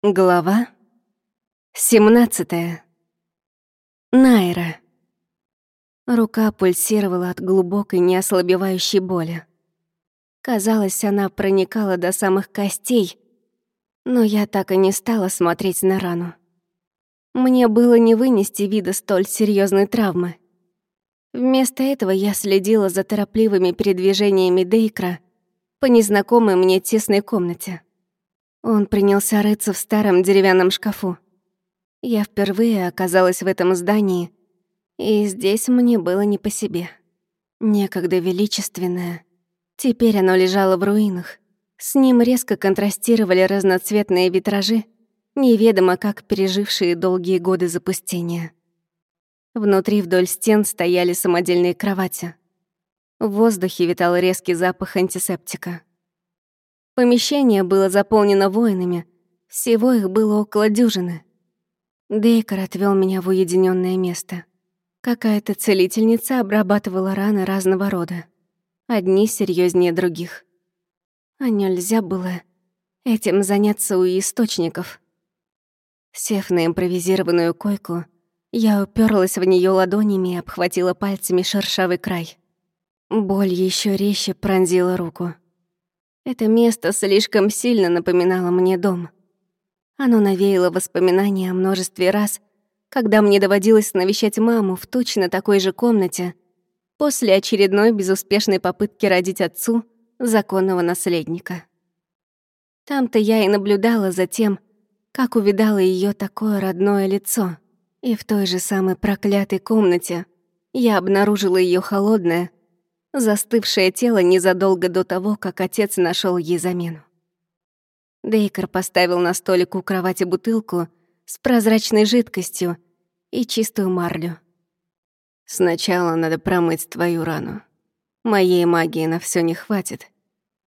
Глава 17. Найра. Рука пульсировала от глубокой, неослабевающей боли. Казалось, она проникала до самых костей, но я так и не стала смотреть на рану. Мне было не вынести вида столь серьезной травмы. Вместо этого я следила за торопливыми передвижениями Дейкра по незнакомой мне тесной комнате. Он принялся рыться в старом деревянном шкафу. Я впервые оказалась в этом здании, и здесь мне было не по себе. Некогда величественное. Теперь оно лежало в руинах. С ним резко контрастировали разноцветные витражи, неведомо как пережившие долгие годы запустения. Внутри вдоль стен стояли самодельные кровати. В воздухе витал резкий запах антисептика. Помещение было заполнено воинами, всего их было около дюжины. Дейкер отвел меня в уединенное место. Какая-то целительница обрабатывала раны разного рода. Одни серьезнее других. А нельзя было этим заняться у источников. Сев на импровизированную койку, я уперлась в нее ладонями и обхватила пальцами шершавый край. Боль еще резче пронзила руку. Это место слишком сильно напоминало мне дом. Оно навеяло воспоминания о множестве раз, когда мне доводилось навещать маму в точно такой же комнате после очередной безуспешной попытки родить отцу законного наследника. Там-то я и наблюдала за тем, как увидала ее такое родное лицо. И в той же самой проклятой комнате я обнаружила ее холодное, застывшее тело незадолго до того, как отец нашел ей замену. Дейкер поставил на столик у кровати бутылку с прозрачной жидкостью и чистую марлю. «Сначала надо промыть твою рану. Моей магии на все не хватит.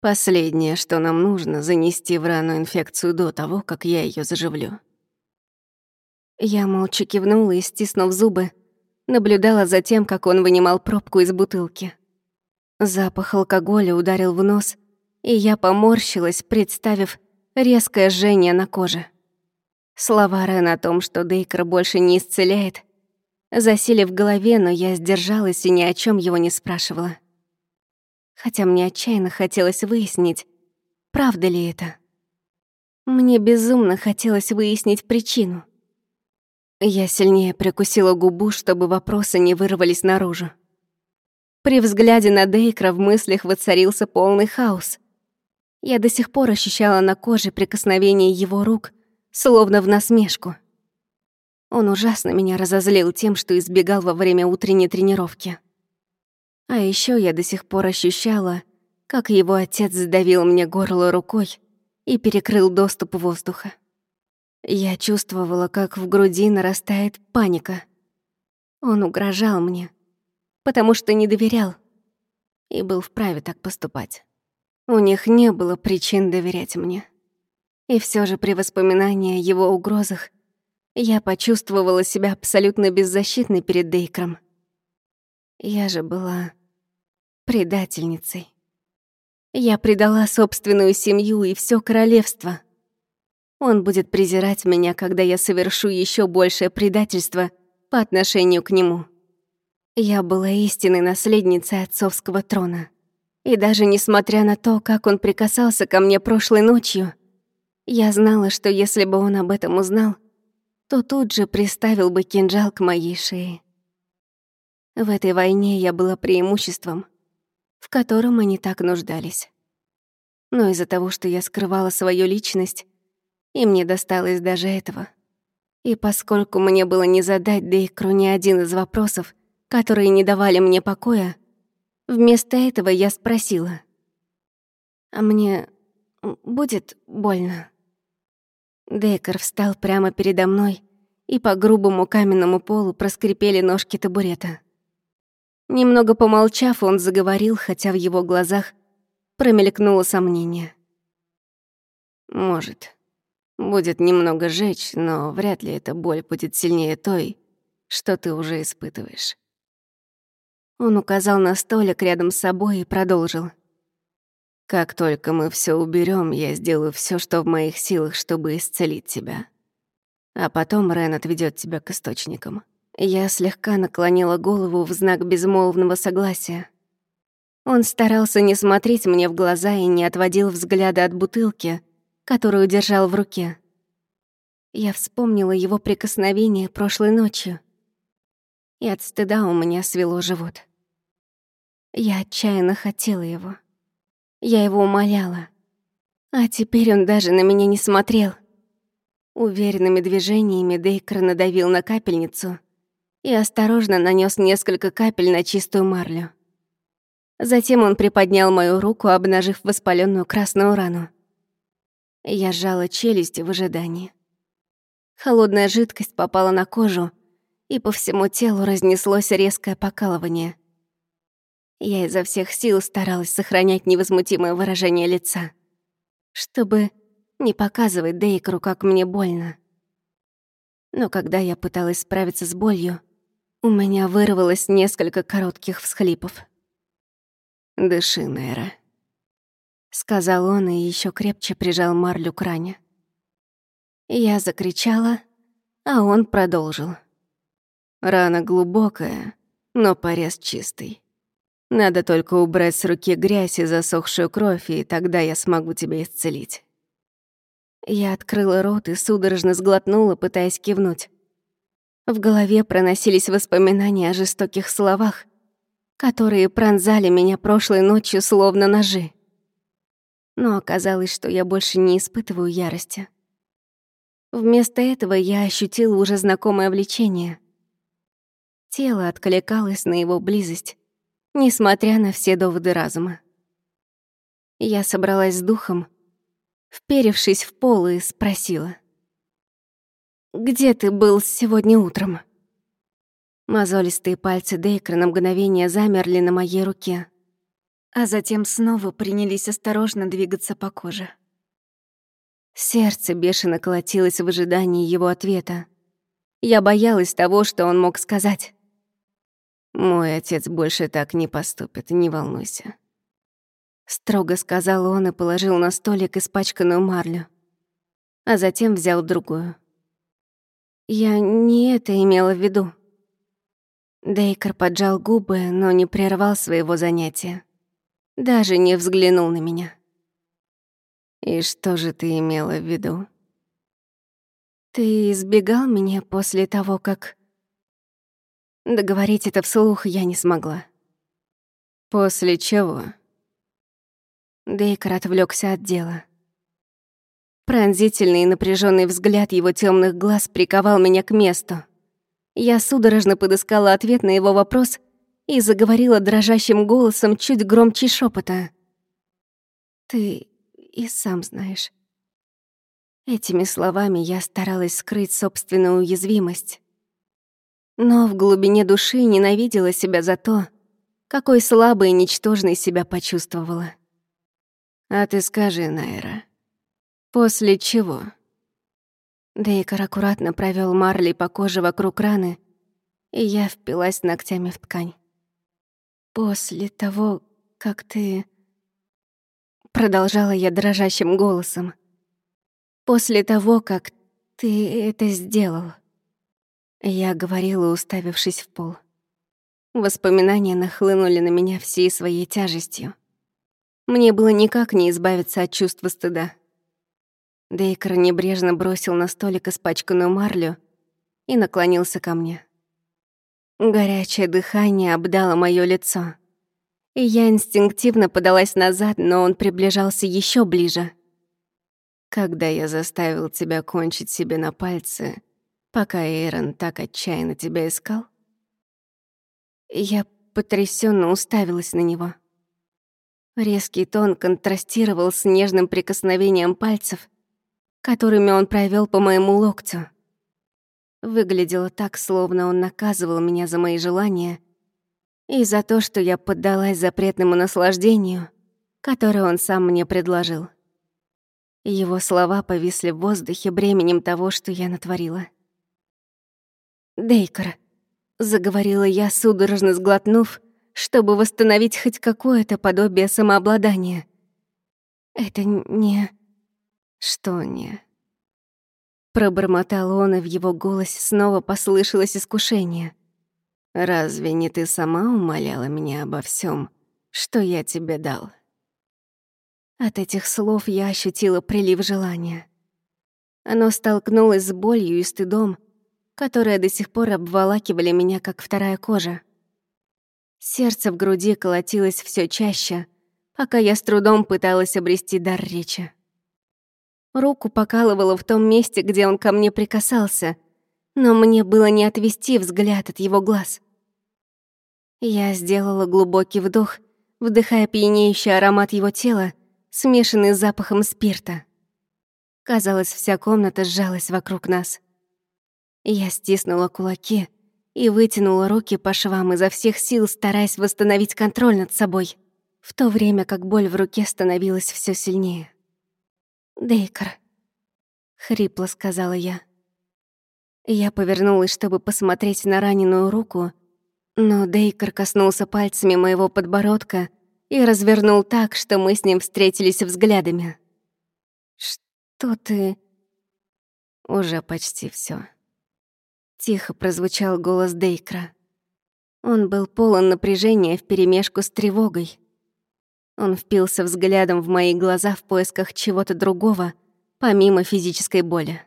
Последнее, что нам нужно, занести в рану инфекцию до того, как я ее заживлю». Я молча кивнула и, стиснув зубы, наблюдала за тем, как он вынимал пробку из бутылки. Запах алкоголя ударил в нос, и я поморщилась, представив резкое жжение на коже. Слова Рен о том, что Дейкер больше не исцеляет, засели в голове, но я сдержалась и ни о чем его не спрашивала. Хотя мне отчаянно хотелось выяснить, правда ли это. Мне безумно хотелось выяснить причину. Я сильнее прикусила губу, чтобы вопросы не вырвались наружу. При взгляде на Дейкра в мыслях воцарился полный хаос. Я до сих пор ощущала на коже прикосновение его рук, словно в насмешку. Он ужасно меня разозлил тем, что избегал во время утренней тренировки. А еще я до сих пор ощущала, как его отец сдавил мне горло рукой и перекрыл доступ воздуха. Я чувствовала, как в груди нарастает паника. Он угрожал мне, потому что не доверял и был вправе так поступать. У них не было причин доверять мне. И все же при воспоминании о его угрозах я почувствовала себя абсолютно беззащитной перед Дейкром. Я же была предательницей. Я предала собственную семью и все королевство. Он будет презирать меня, когда я совершу еще большее предательство по отношению к нему. Я была истинной наследницей отцовского трона. И даже несмотря на то, как он прикасался ко мне прошлой ночью, я знала, что если бы он об этом узнал, то тут же приставил бы кинжал к моей шее. В этой войне я была преимуществом, в котором они так нуждались. Но из-за того, что я скрывала свою личность, им не досталось даже этого. И поскольку мне было не задать Дейкру ни один из вопросов, которые не давали мне покоя, вместо этого я спросила. «А мне будет больно?» Декер встал прямо передо мной, и по грубому каменному полу проскрипели ножки табурета. Немного помолчав, он заговорил, хотя в его глазах промелькнуло сомнение. «Может, будет немного жечь, но вряд ли эта боль будет сильнее той, что ты уже испытываешь». Он указал на столик рядом с собой и продолжил. Как только мы все уберем, я сделаю все, что в моих силах, чтобы исцелить тебя. А потом Рен отведет тебя к источникам. Я слегка наклонила голову в знак безмолвного согласия. Он старался не смотреть мне в глаза и не отводил взгляда от бутылки, которую держал в руке. Я вспомнила его прикосновение прошлой ночью, и от стыда у меня свело живот. Я отчаянно хотела его. Я его умоляла. А теперь он даже на меня не смотрел. Уверенными движениями Дейкер надавил на капельницу и осторожно нанес несколько капель на чистую марлю. Затем он приподнял мою руку, обнажив воспаленную красную рану. Я сжала челюсти в ожидании. Холодная жидкость попала на кожу, и по всему телу разнеслось резкое покалывание. Я изо всех сил старалась сохранять невозмутимое выражение лица, чтобы не показывать Дейкру, как мне больно. Но когда я пыталась справиться с болью, у меня вырвалось несколько коротких всхлипов. «Дыши, Нейра», — сказал он и еще крепче прижал марлю к ране. Я закричала, а он продолжил. Рана глубокая, но порез чистый. Надо только убрать с руки грязь и засохшую кровь, и тогда я смогу тебя исцелить. Я открыла рот и судорожно сглотнула, пытаясь кивнуть. В голове проносились воспоминания о жестоких словах, которые пронзали меня прошлой ночью словно ножи. Но оказалось, что я больше не испытываю ярости. Вместо этого я ощутила уже знакомое влечение. Тело откликалось на его близость, несмотря на все доводы разума. Я собралась с духом, вперевшись в пол и спросила — «Где ты был сегодня утром?» Мозолистые пальцы Дейкра на мгновение замерли на моей руке, а затем снова принялись осторожно двигаться по коже. Сердце бешено колотилось в ожидании его ответа. Я боялась того, что он мог сказать. «Мой отец больше так не поступит, не волнуйся», — строго сказал он и положил на столик испачканную марлю, а затем взял другую. Я не это имела в виду. Дейкер поджал губы, но не прервал своего занятия. Даже не взглянул на меня. «И что же ты имела в виду?» «Ты избегал меня после того, как...» Договорить это вслух я не смогла. «После чего?» Дейкер отвлекся от дела. Пронзительный и напряженный взгляд его темных глаз приковал меня к месту. Я судорожно подыскала ответ на его вопрос и заговорила дрожащим голосом чуть громче шепота. «Ты и сам знаешь». Этими словами я старалась скрыть собственную уязвимость. Но в глубине души ненавидела себя за то, какой слабой и ничтожной себя почувствовала. «А ты скажи, Найра, После чего? Дейкер аккуратно провел Марли по коже вокруг раны, и я впилась ногтями в ткань. «После того, как ты...» Продолжала я дрожащим голосом. «После того, как ты это сделал...» Я говорила, уставившись в пол. Воспоминания нахлынули на меня всей своей тяжестью. Мне было никак не избавиться от чувства стыда. Дейкер небрежно бросил на столик испачканную марлю и наклонился ко мне. Горячее дыхание обдало моё лицо. И я инстинктивно подалась назад, но он приближался еще ближе. Когда я заставил тебя кончить себе на пальцы, пока Эйрон так отчаянно тебя искал? Я потрясенно уставилась на него. Резкий тон контрастировал с нежным прикосновением пальцев, которыми он провел по моему локтю. Выглядело так, словно он наказывал меня за мои желания и за то, что я поддалась запретному наслаждению, которое он сам мне предложил. Его слова повисли в воздухе бременем того, что я натворила. «Дейкер», — заговорила я, судорожно сглотнув, чтобы восстановить хоть какое-то подобие самообладания. Это не... Что не? Пробормотал он, и в его голосе снова послышалось искушение. «Разве не ты сама умоляла меня обо всем, что я тебе дал?» От этих слов я ощутила прилив желания. Оно столкнулось с болью и стыдом, которые до сих пор обволакивали меня, как вторая кожа. Сердце в груди колотилось все чаще, пока я с трудом пыталась обрести дар речи. Руку покалывало в том месте, где он ко мне прикасался, но мне было не отвести взгляд от его глаз. Я сделала глубокий вдох, вдыхая пьянеющий аромат его тела, смешанный с запахом спирта. Казалось, вся комната сжалась вокруг нас. Я стиснула кулаки и вытянула руки по швам изо всех сил, стараясь восстановить контроль над собой, в то время как боль в руке становилась все сильнее. «Дейкер», — хрипло сказала я. Я повернулась, чтобы посмотреть на раненую руку, но Дейкер коснулся пальцами моего подбородка и развернул так, что мы с ним встретились взглядами. «Что ты...» «Уже почти все. Тихо прозвучал голос Дейкра. Он был полон напряжения вперемешку с тревогой. Он впился взглядом в мои глаза в поисках чего-то другого, помимо физической боли.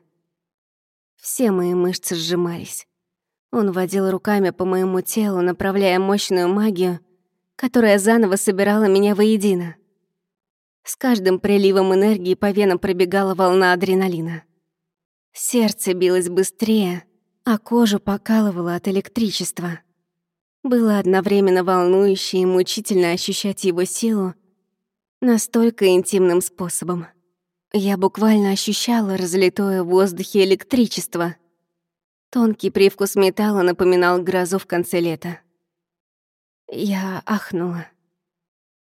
Все мои мышцы сжимались. Он водил руками по моему телу, направляя мощную магию, которая заново собирала меня воедино. С каждым приливом энергии по венам пробегала волна адреналина. Сердце билось быстрее, а кожу покалывало от электричества. Было одновременно волнующе и мучительно ощущать его силу настолько интимным способом. Я буквально ощущала разлитое в воздухе электричество. Тонкий привкус металла напоминал грозу в конце лета. Я ахнула.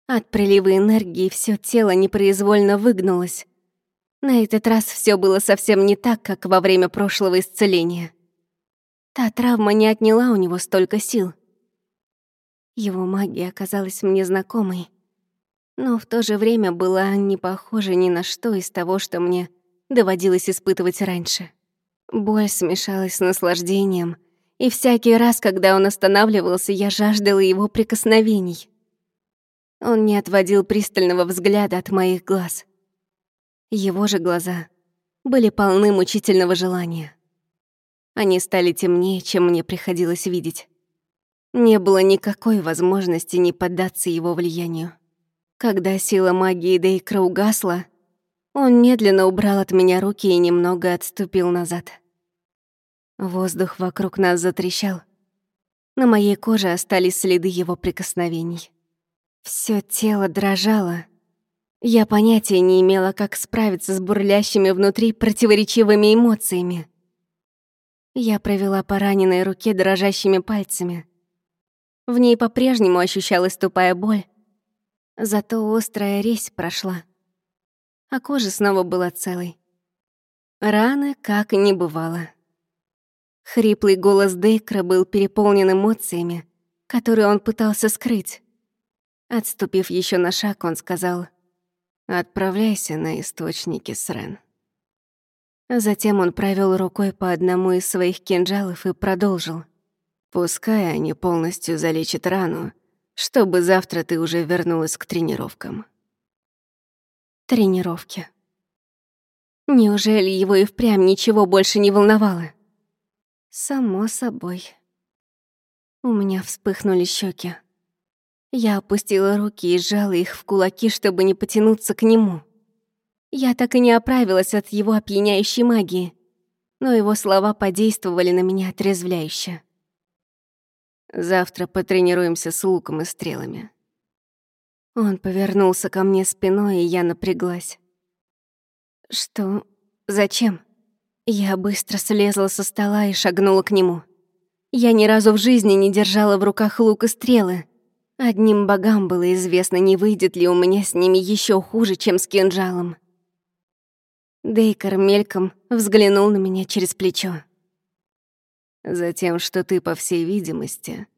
От прилива энергии все тело непроизвольно выгнулось. На этот раз все было совсем не так, как во время прошлого исцеления. Та травма не отняла у него столько сил. Его магия оказалась мне знакомой, но в то же время была не похожа ни на что из того, что мне доводилось испытывать раньше. Боль смешалась с наслаждением, и всякий раз, когда он останавливался, я жаждала его прикосновений. Он не отводил пристального взгляда от моих глаз. Его же глаза были полны мучительного желания. Они стали темнее, чем мне приходилось видеть. Не было никакой возможности не поддаться его влиянию. Когда сила магии Дейкра угасла, он медленно убрал от меня руки и немного отступил назад. Воздух вокруг нас затрещал. На моей коже остались следы его прикосновений. Всё тело дрожало. Я понятия не имела, как справиться с бурлящими внутри противоречивыми эмоциями. Я провела по раненой руке дрожащими пальцами. В ней по-прежнему ощущалась тупая боль, зато острая резь прошла, а кожа снова была целой. Раны как и не бывало. Хриплый голос Дейкра был переполнен эмоциями, которые он пытался скрыть. Отступив еще на шаг, он сказал «Отправляйся на источники, Срен». Затем он провел рукой по одному из своих кинжалов и продолжил. «Пускай они полностью залечат рану, чтобы завтра ты уже вернулась к тренировкам». Тренировки. Неужели его и впрямь ничего больше не волновало? Само собой. У меня вспыхнули щеки. Я опустила руки и сжала их в кулаки, чтобы не потянуться к нему. Я так и не оправилась от его опьяняющей магии, но его слова подействовали на меня отрезвляюще. «Завтра потренируемся с луком и стрелами». Он повернулся ко мне спиной, и я напряглась. «Что? Зачем?» Я быстро слезла со стола и шагнула к нему. Я ни разу в жизни не держала в руках лук и стрелы. Одним богам было известно, не выйдет ли у меня с ними еще хуже, чем с кинжалом. Дейкер мельком взглянул на меня через плечо. «Затем, что ты, по всей видимости,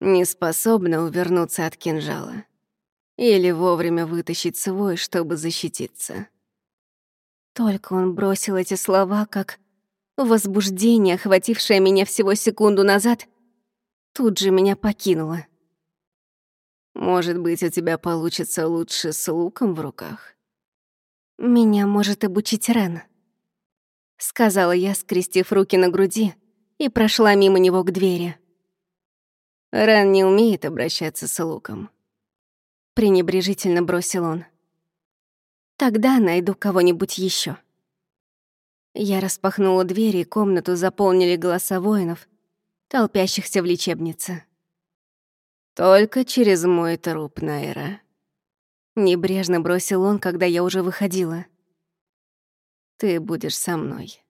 не способна увернуться от кинжала. Или вовремя вытащить свой, чтобы защититься. Только он бросил эти слова, как возбуждение, охватившее меня всего секунду назад, тут же меня покинуло. Может быть, у тебя получится лучше с луком в руках? Меня может обучить Рен. Сказала я, скрестив руки на груди, и прошла мимо него к двери. Рен не умеет обращаться с луком. Пренебрежительно бросил он. Тогда найду кого-нибудь еще. Я распахнула дверь, и комнату заполнили голоса воинов, толпящихся в лечебнице. «Только через мой труп, Найра», — небрежно бросил он, когда я уже выходила. «Ты будешь со мной».